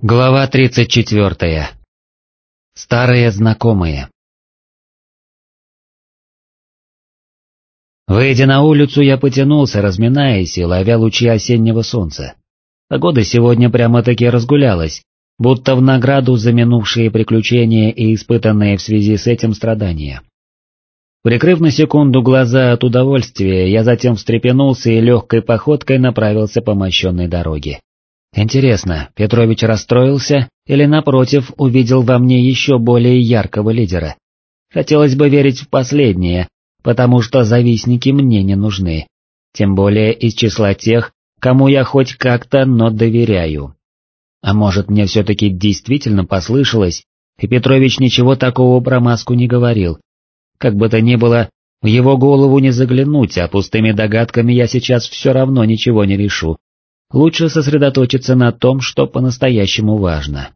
Глава 34. Старые знакомые. Выйдя на улицу, я потянулся, разминаясь и ловя лучи осеннего солнца. Погода сегодня прямо-таки разгулялась, будто в награду за минувшие приключения и испытанные в связи с этим страдания. Прикрыв на секунду глаза от удовольствия, я затем встрепенулся и легкой походкой направился по мощенной дороге. Интересно, Петрович расстроился или, напротив, увидел во мне еще более яркого лидера? Хотелось бы верить в последнее, потому что завистники мне не нужны, тем более из числа тех, кому я хоть как-то, но доверяю. А может мне все-таки действительно послышалось, и Петрович ничего такого про маску не говорил. Как бы то ни было, в его голову не заглянуть, а пустыми догадками я сейчас все равно ничего не решу, Лучше сосредоточиться на том, что по-настоящему важно.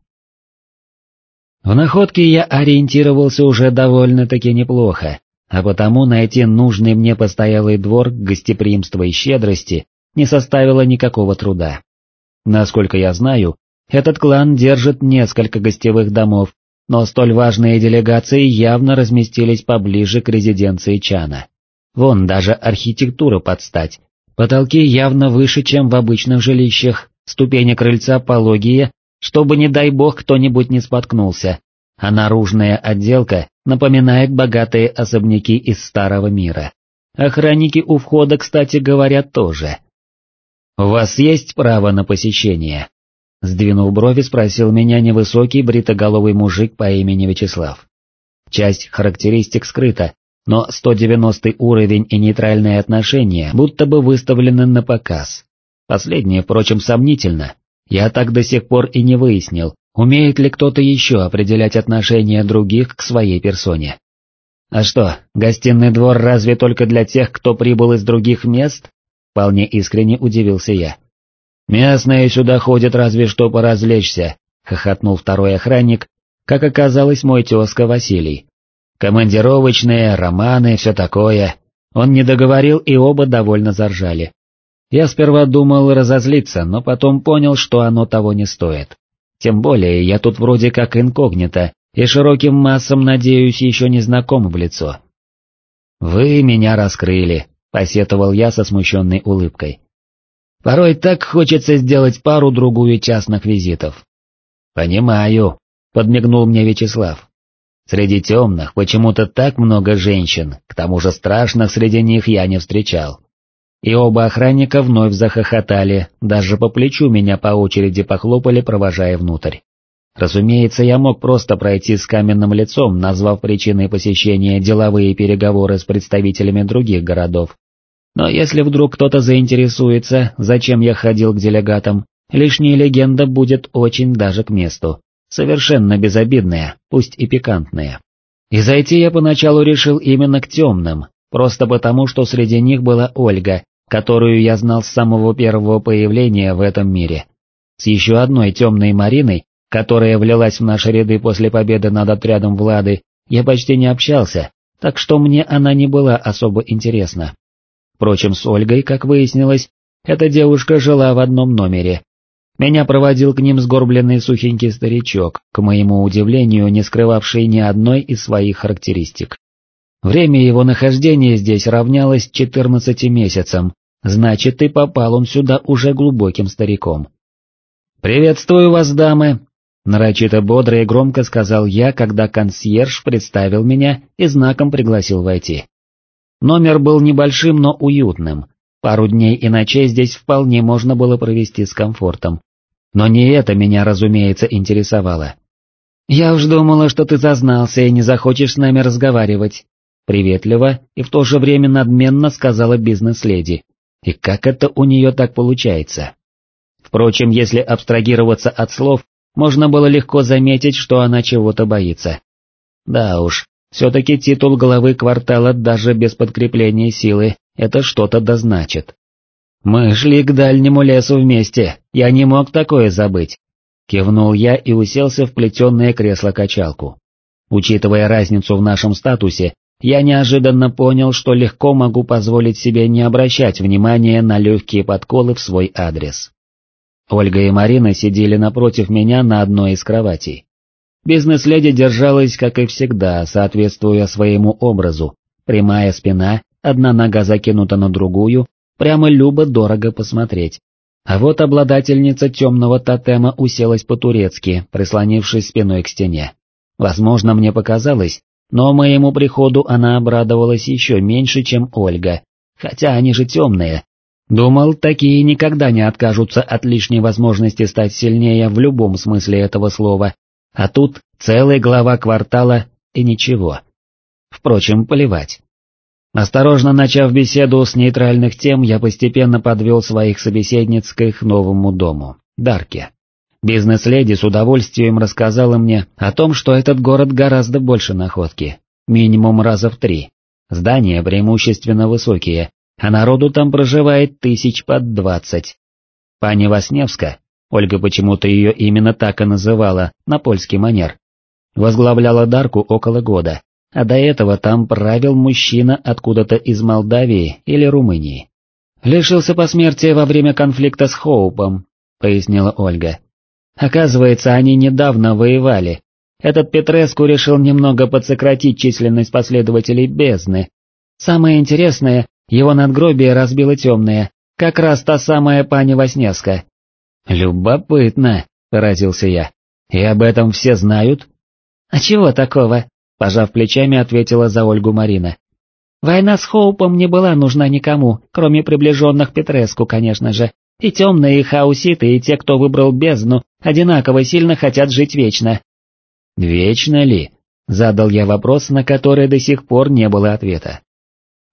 В находке я ориентировался уже довольно-таки неплохо, а потому найти нужный мне постоялый двор гостеприимства и щедрости не составило никакого труда. Насколько я знаю, этот клан держит несколько гостевых домов, но столь важные делегации явно разместились поближе к резиденции Чана. Вон даже архитектура подстать, Потолки явно выше, чем в обычных жилищах, ступени крыльца пологие, чтобы, не дай бог, кто-нибудь не споткнулся, а наружная отделка напоминает богатые особняки из старого мира. Охранники у входа, кстати говоря, тоже. «У вас есть право на посещение?» Сдвинув брови, спросил меня невысокий бритоголовый мужик по имени Вячеслав. Часть характеристик скрыта, но 190 уровень и нейтральные отношения будто бы выставлены на показ. Последнее, впрочем, сомнительно. Я так до сих пор и не выяснил, умеет ли кто-то еще определять отношения других к своей персоне. А что, гостиный двор разве только для тех, кто прибыл из других мест? Вполне искренне удивился я. Местные сюда ходят разве что поразвлечься, хохотнул второй охранник, как оказалось мой тезка Василий. Командировочные, романы, все такое. Он не договорил, и оба довольно заржали. Я сперва думал разозлиться, но потом понял, что оно того не стоит. Тем более, я тут вроде как инкогнито, и широким массам, надеюсь, еще не знаком в лицо. «Вы меня раскрыли», — посетовал я со смущенной улыбкой. «Порой так хочется сделать пару-другую частных визитов». «Понимаю», — подмигнул мне Вячеслав. Среди темных почему-то так много женщин, к тому же страшных среди них я не встречал. И оба охранника вновь захохотали, даже по плечу меня по очереди похлопали, провожая внутрь. Разумеется, я мог просто пройти с каменным лицом, назвав причиной посещения деловые переговоры с представителями других городов. Но если вдруг кто-то заинтересуется, зачем я ходил к делегатам, лишняя легенда будет очень даже к месту совершенно безобидные, пусть и пикантные. И зайти я поначалу решил именно к темным, просто потому, что среди них была Ольга, которую я знал с самого первого появления в этом мире. С еще одной темной Мариной, которая влилась в наши ряды после победы над отрядом Влады, я почти не общался, так что мне она не была особо интересна. Впрочем, с Ольгой, как выяснилось, эта девушка жила в одном номере, меня проводил к ним сгорбленный сухенький старичок, к моему удивлению не скрывавший ни одной из своих характеристик. Время его нахождения здесь равнялось 14 месяцам, значит и попал он сюда уже глубоким стариком. «Приветствую вас, дамы!» Нарочито бодро и громко сказал я, когда консьерж представил меня и знаком пригласил войти. Номер был небольшим, но уютным, Пару дней и ночей здесь вполне можно было провести с комфортом. Но не это меня, разумеется, интересовало. «Я уж думала, что ты зазнался и не захочешь с нами разговаривать», приветливо и в то же время надменно сказала бизнес-леди. И как это у нее так получается? Впрочем, если абстрагироваться от слов, можно было легко заметить, что она чего-то боится. Да уж, все-таки титул главы квартала даже без подкрепления силы это что-то дозначит. «Мы шли к дальнему лесу вместе, я не мог такое забыть», — кивнул я и уселся в плетеное кресло-качалку. Учитывая разницу в нашем статусе, я неожиданно понял, что легко могу позволить себе не обращать внимания на легкие подколы в свой адрес. Ольга и Марина сидели напротив меня на одной из кроватей. Бизнес-леди держалась, как и всегда, соответствуя своему образу, прямая спина, одна нога закинута на другую, прямо любо-дорого посмотреть. А вот обладательница темного тотема уселась по-турецки, прислонившись спиной к стене. Возможно, мне показалось, но моему приходу она обрадовалась еще меньше, чем Ольга, хотя они же темные. Думал, такие никогда не откажутся от лишней возможности стать сильнее в любом смысле этого слова, а тут целая глава квартала и ничего. Впрочем, плевать. Осторожно начав беседу с нейтральных тем, я постепенно подвел своих собеседниц к их новому дому, Дарке. Бизнес-леди с удовольствием рассказала мне о том, что этот город гораздо больше находки, минимум раза в три. Здания преимущественно высокие, а народу там проживает тысяч под двадцать. Пани Васневска, Ольга почему-то ее именно так и называла, на польский манер. Возглавляла Дарку около года, а до этого там правил мужчина откуда-то из Молдавии или Румынии. «Лишился посмертия во время конфликта с Хоупом», — пояснила Ольга. «Оказывается, они недавно воевали. Этот Петреску решил немного подсократить численность последователей бездны. Самое интересное, его надгробие разбило темное, как раз та самая пани Васневска, «Любопытно», — поразился я. «И об этом все знают?» «А чего такого?» — пожав плечами, ответила за Ольгу Марина. «Война с Хоупом не была нужна никому, кроме приближенных Петреску, конечно же. И темные, и хауситы, и те, кто выбрал бездну, одинаково сильно хотят жить вечно». «Вечно ли?» — задал я вопрос, на который до сих пор не было ответа.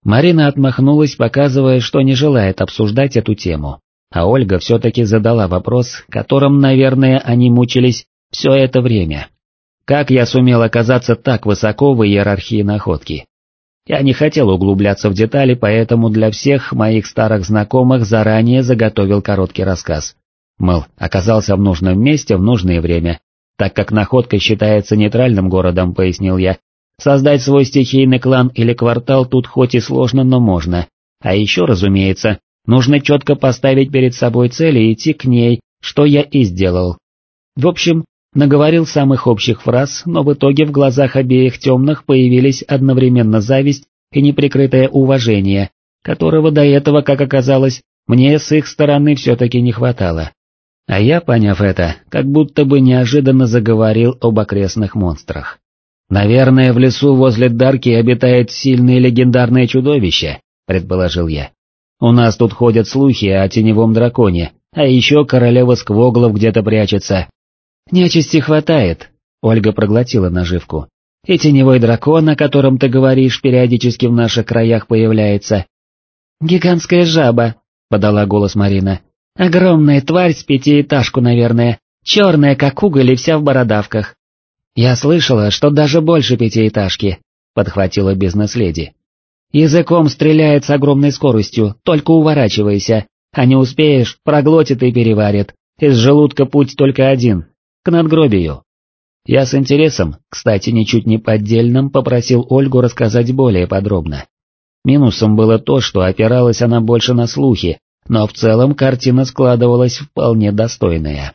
Марина отмахнулась, показывая, что не желает обсуждать эту тему. А Ольга все-таки задала вопрос, которым, наверное, они мучились все это время. Как я сумел оказаться так высоко в иерархии находки? Я не хотел углубляться в детали, поэтому для всех моих старых знакомых заранее заготовил короткий рассказ. Мол, оказался в нужном месте в нужное время. Так как находка считается нейтральным городом, пояснил я, создать свой стихийный клан или квартал тут хоть и сложно, но можно. А еще, разумеется, Нужно четко поставить перед собой цель и идти к ней, что я и сделал. В общем, наговорил самых общих фраз, но в итоге в глазах обеих темных появились одновременно зависть и неприкрытое уважение, которого до этого, как оказалось, мне с их стороны все-таки не хватало. А я, поняв это, как будто бы неожиданно заговорил об окрестных монстрах. «Наверное, в лесу возле Дарки обитает сильное легендарное чудовище», — предположил я. У нас тут ходят слухи о теневом драконе, а еще королева Сквоглов где-то прячется. Нечисти хватает, Ольга проглотила наживку. И теневой дракон, о котором ты говоришь, периодически в наших краях появляется. Гигантская жаба, подала голос Марина. Огромная тварь с пятиэтажку, наверное, черная, как уголь и вся в бородавках. Я слышала, что даже больше пятиэтажки, подхватила бизнес-леди. Языком стреляет с огромной скоростью, только уворачивайся, а не успеешь, проглотит и переварит. Из желудка путь только один, к надгробию. Я с интересом, кстати, ничуть не поддельным, попросил Ольгу рассказать более подробно. Минусом было то, что опиралась она больше на слухи, но в целом картина складывалась вполне достойная.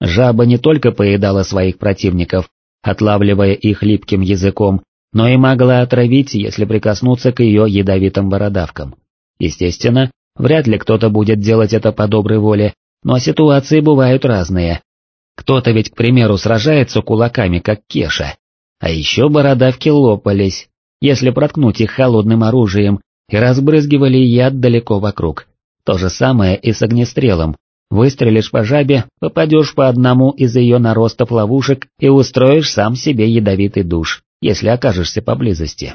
Жаба не только поедала своих противников, отлавливая их липким языком, но и могла отравить, если прикоснуться к ее ядовитым бородавкам. Естественно, вряд ли кто-то будет делать это по доброй воле, но ситуации бывают разные. Кто-то ведь, к примеру, сражается кулаками, как Кеша. А еще бородавки лопались, если проткнуть их холодным оружием, и разбрызгивали яд далеко вокруг. То же самое и с огнестрелом. Выстрелишь по жабе, попадешь по одному из ее наростов ловушек и устроишь сам себе ядовитый душ если окажешься поблизости.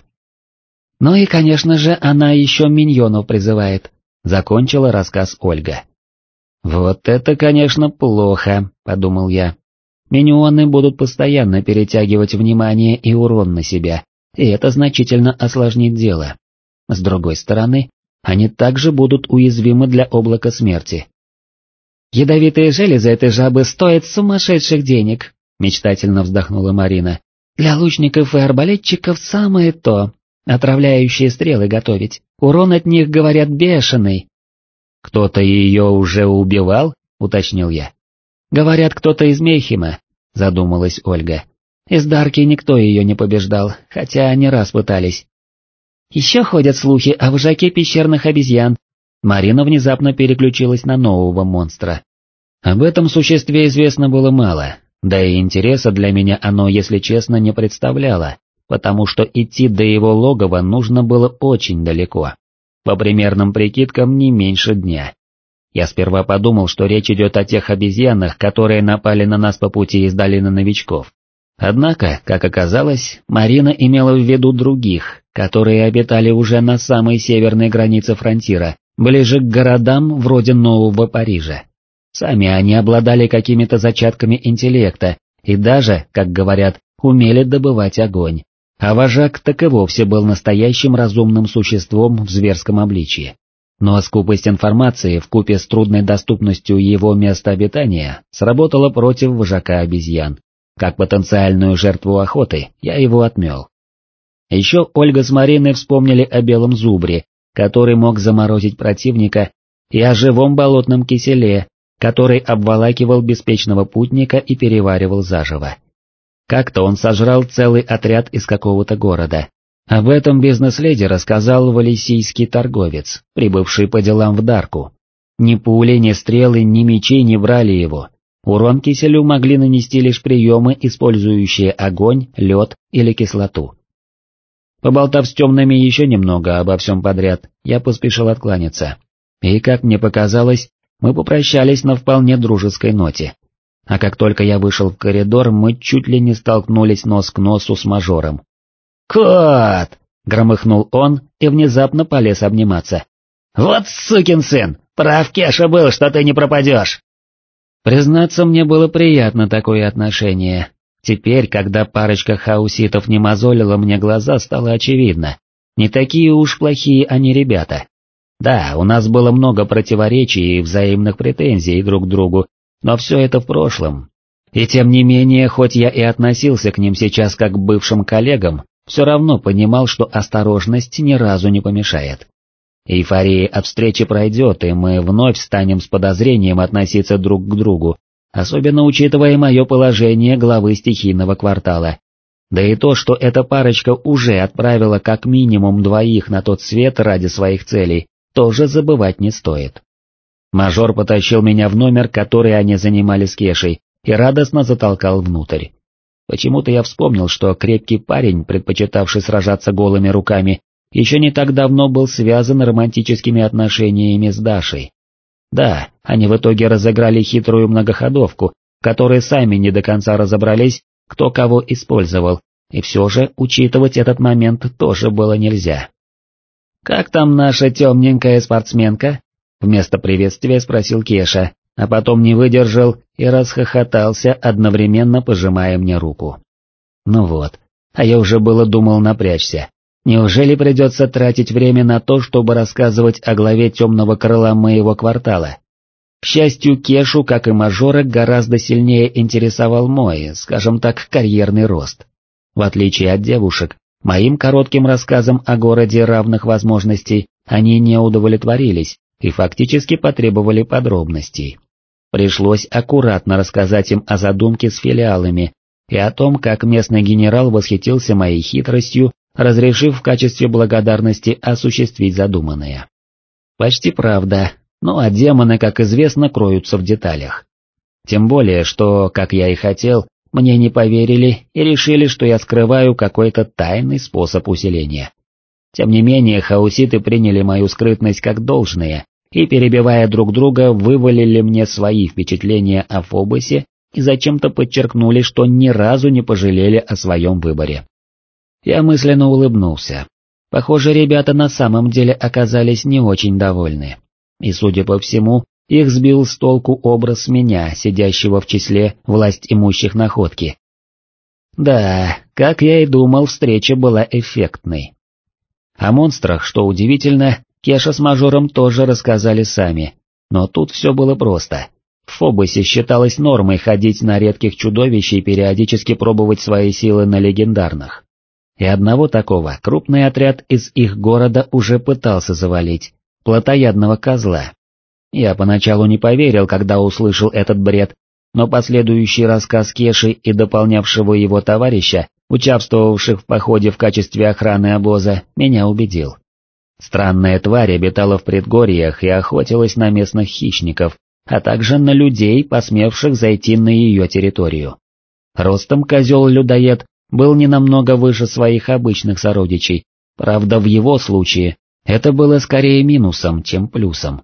Ну и, конечно же, она еще миньонов призывает, закончила рассказ Ольга. Вот это, конечно, плохо, подумал я. Миньоны будут постоянно перетягивать внимание и урон на себя, и это значительно осложнит дело. С другой стороны, они также будут уязвимы для облака смерти. «Ядовитые железы этой жабы стоят сумасшедших денег», мечтательно вздохнула Марина. Для лучников и арбалетчиков самое то. Отравляющие стрелы готовить. Урон от них, говорят, бешеный. Кто-то ее уже убивал? уточнил я. «Говорят, кто-то из Мейхима», — задумалась Ольга. «Из Дарки никто ее не побеждал, хотя они раз пытались». «Еще ходят слухи о вожаке пещерных обезьян». Марина внезапно переключилась на нового монстра. Об этом существе известно было мало, да и интереса для меня оно, если честно, не представляло, потому что идти до его логова нужно было очень далеко. По примерным прикидкам не меньше дня. Я сперва подумал, что речь идет о тех обезьянах, которые напали на нас по пути из долины новичков. Однако, как оказалось, Марина имела в виду других, которые обитали уже на самой северной границе фронтира, ближе к городам вроде Нового Парижа. Сами они обладали какими-то зачатками интеллекта и даже, как говорят, умели добывать огонь, а вожак так и вовсе был настоящим разумным существом в зверском обличии. Но скупость информации в купе с трудной доступностью его места обитания сработала против вожака обезьян. Как потенциальную жертву охоты я его отмел. Еще Ольга с Мариной вспомнили о белом зубре, который мог заморозить противника, и о живом болотном киселе, который обволакивал беспечного путника и переваривал заживо. Как-то он сожрал целый отряд из какого-то города, об этом бизнес-леди рассказал валисийский торговец, прибывший по делам в Дарку. Ни пули, ни стрелы, ни мечи не брали его. Урон киселю могли нанести лишь приемы, использующие огонь, лед или кислоту. Поболтав с темными еще немного обо всем подряд, я поспешил откланяться. И, как мне показалось, мы попрощались на вполне дружеской ноте. А как только я вышел в коридор, мы чуть ли не столкнулись нос к носу с мажором, «Кот!» — громыхнул он и внезапно полез обниматься. «Вот сукин сын! Прав Кеша был, что ты не пропадешь!» Признаться, мне было приятно такое отношение. Теперь, когда парочка хауситов не мозолила мне глаза, стало очевидно. Не такие уж плохие они ребята. Да, у нас было много противоречий и взаимных претензий друг к другу, но все это в прошлом. И тем не менее, хоть я и относился к ним сейчас как к бывшим коллегам, все равно понимал, что осторожность ни разу не помешает. Эйфория от встречи пройдет, и мы вновь станем с подозрением относиться друг к другу, особенно учитывая мое положение главы стихийного квартала. Да и то, что эта парочка уже отправила как минимум двоих на тот свет ради своих целей, тоже забывать не стоит. Мажор потащил меня в номер, который они занимали с Кешей, и радостно затолкал внутрь. Почему-то я вспомнил, что крепкий парень, предпочитавший сражаться голыми руками, еще не так давно был связан романтическими отношениями с Дашей. Да, они в итоге разыграли хитрую многоходовку, в которой сами не до конца разобрались, кто кого использовал, и все же учитывать этот момент тоже было нельзя. «Как там наша темненькая спортсменка?» Вместо приветствия спросил Кеша, а потом не выдержал и расхохотался, одновременно пожимая мне руку. Ну вот, а я уже было думал напрячься. Неужели придется тратить время на то, чтобы рассказывать о главе темного крыла моего квартала? К счастью, Кешу, как и мажора, гораздо сильнее интересовал мой, скажем так, карьерный рост. В отличие от девушек, моим коротким рассказом о городе равных возможностей они не удовлетворились и фактически потребовали подробностей. Пришлось аккуратно рассказать им о задумке с филиалами и о том, как местный генерал восхитился моей хитростью, разрешив в качестве благодарности осуществить задуманное. Почти правда, ну а демоны, как известно, кроются в деталях. Тем более, что, как я и хотел, мне не поверили и решили, что я скрываю какой-то тайный способ усиления. Тем не менее, хауситы приняли мою скрытность как должное и, перебивая друг друга, вывалили мне свои впечатления о Фобосе и зачем-то подчеркнули, что ни разу не пожалели о своем выборе. Я мысленно улыбнулся. Похоже, ребята на самом деле оказались не очень довольны. И, судя по всему, их сбил с толку образ меня, сидящего в числе власть имущих находки. Да, как я и думал, встреча была эффектной. О монстрах, что удивительно, Кеша с мажором тоже рассказали сами, но тут все было просто. В Фобосе считалось нормой ходить на редких чудовищ и периодически пробовать свои силы на легендарных. И одного такого крупный отряд из их города уже пытался завалить, плотоядного козла. Я поначалу не поверил, когда услышал этот бред, но последующий рассказ Кеши и дополнявшего его товарища, участвовавших в походе в качестве охраны обоза, меня убедил. Странная тварь обитала в предгорьях и охотилась на местных хищников, а также на людей, посмевших зайти на ее территорию. Ростом козел-людоед был не намного выше своих обычных сородичей, правда в его случае это было скорее минусом, чем плюсом.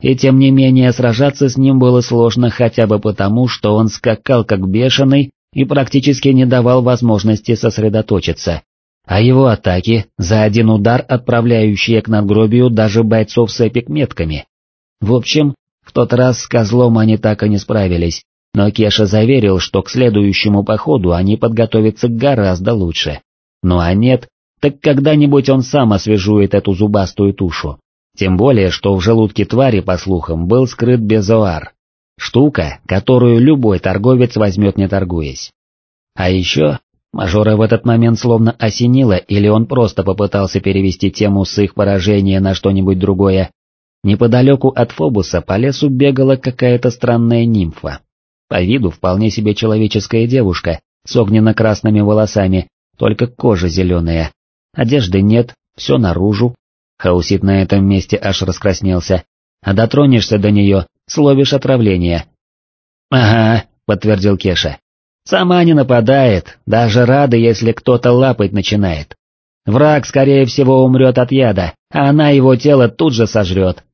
И тем не менее сражаться с ним было сложно хотя бы потому, что он скакал как бешеный и практически не давал возможности сосредоточиться, а его атаки за один удар отправляющие к надгробию даже бойцов с эпик-метками. В общем, в тот раз с козлом они так и не справились, но Кеша заверил, что к следующему походу они подготовятся гораздо лучше. Ну а нет, так когда-нибудь он сам освежует эту зубастую тушу. Тем более, что в желудке твари, по слухам, был скрыт безоар. Штука, которую любой торговец возьмет не торгуясь. А еще, мажора в этот момент словно осенило, или он просто попытался перевести тему с их поражения на что-нибудь другое. Неподалеку от Фобуса по лесу бегала какая-то странная нимфа. По виду вполне себе человеческая девушка, с огненно-красными волосами, только кожа зеленая. Одежды нет, все наружу, Хаусит на этом месте аж раскраснелся, а дотронешься до нее, словишь отравление. «Ага», — подтвердил Кеша. «Сама не нападает, даже рада, если кто-то лапать начинает. Враг, скорее всего, умрет от яда, а она его тело тут же сожрет.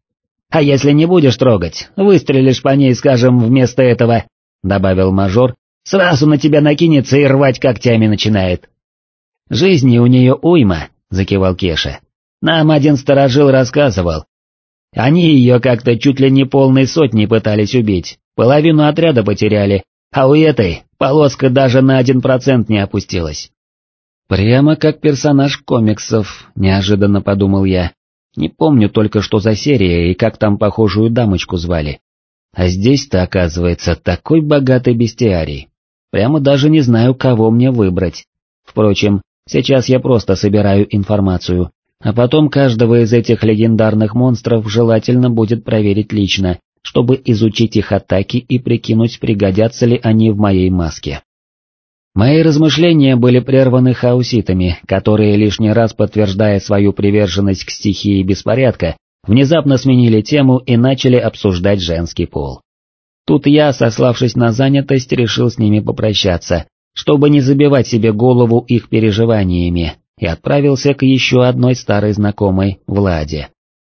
А если не будешь трогать, выстрелишь по ней, скажем, вместо этого», — добавил мажор, «сразу на тебя накинется и рвать когтями начинает». «Жизни у нее уйма», — закивал Кеша. Нам один сторожил рассказывал. Они ее как-то чуть ли не полной сотни пытались убить, половину отряда потеряли, а у этой полоска даже на один процент не опустилась. Прямо как персонаж комиксов, неожиданно подумал я. Не помню только, что за серия и как там похожую дамочку звали. А здесь-то, оказывается, такой богатый бестиарий. Прямо даже не знаю, кого мне выбрать. Впрочем, сейчас я просто собираю информацию, а потом каждого из этих легендарных монстров желательно будет проверить лично, чтобы изучить их атаки и прикинуть, пригодятся ли они в моей маске. Мои размышления были прерваны хауситами, которые лишний раз подтверждая свою приверженность к стихии беспорядка, внезапно сменили тему и начали обсуждать женский пол. Тут я, сославшись на занятость, решил с ними попрощаться, чтобы не забивать себе голову их переживаниями, и отправился к еще одной старой знакомой, Владе.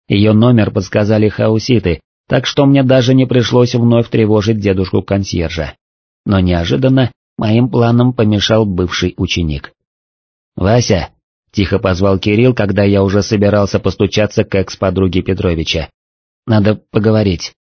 Ее номер подсказали хауситы, так что мне даже не пришлось вновь тревожить дедушку-консьержа. Но неожиданно моим планам помешал бывший ученик. «Вася!» — тихо позвал Кирилл, когда я уже собирался постучаться к экс-подруге Петровича. «Надо поговорить».